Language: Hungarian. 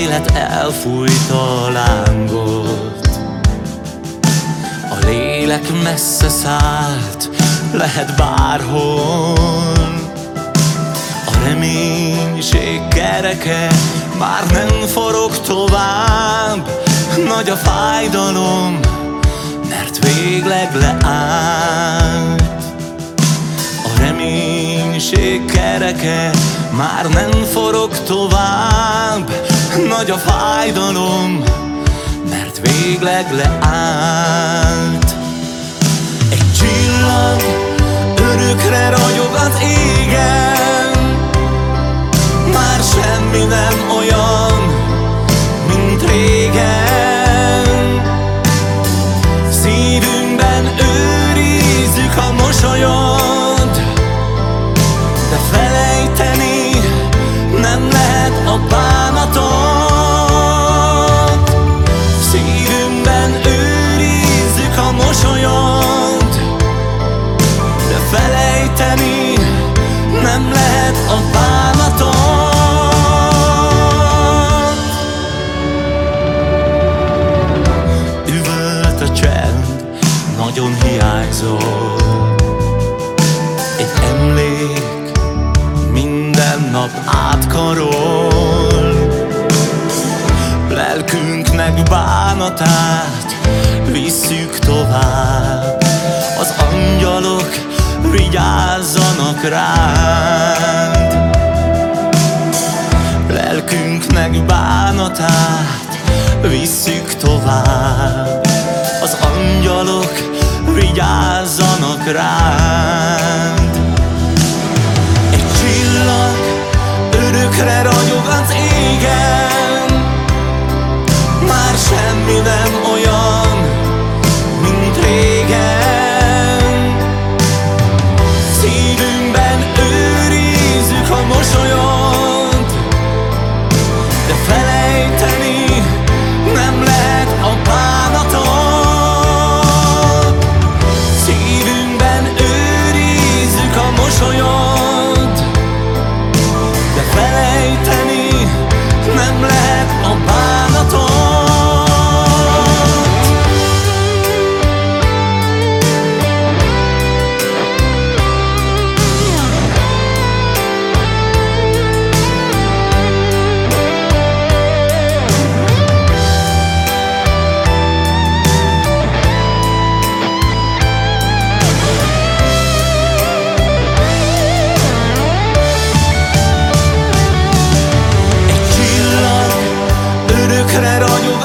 élet elfújta a lángot. A lélek messze szállt, lehet bárhol. A reménység kereke már nem forog tovább. Nagy a fájdalom, mert végleg leállt. A reménység kereke már nem forog tovább Nagy a fájdalom, mert végleg leállt. Egy csillag örökre ragyog az égen. Már semmi nem olyan, mint régen. Szívünkben őrizzük a mosolyod felejteni nem lehet a bánatot Üvölt a csend, nagyon hiányzol Egy emlék minden nap átkarol. Lelkünknek bánatát visszük tovább. Az angyalok vigyázzanak rád. Lelkünknek bánatát visszük tovább. Az angyalok vigyázzanak rád. Egy csillag örökre ragyog az égen örökre ragyog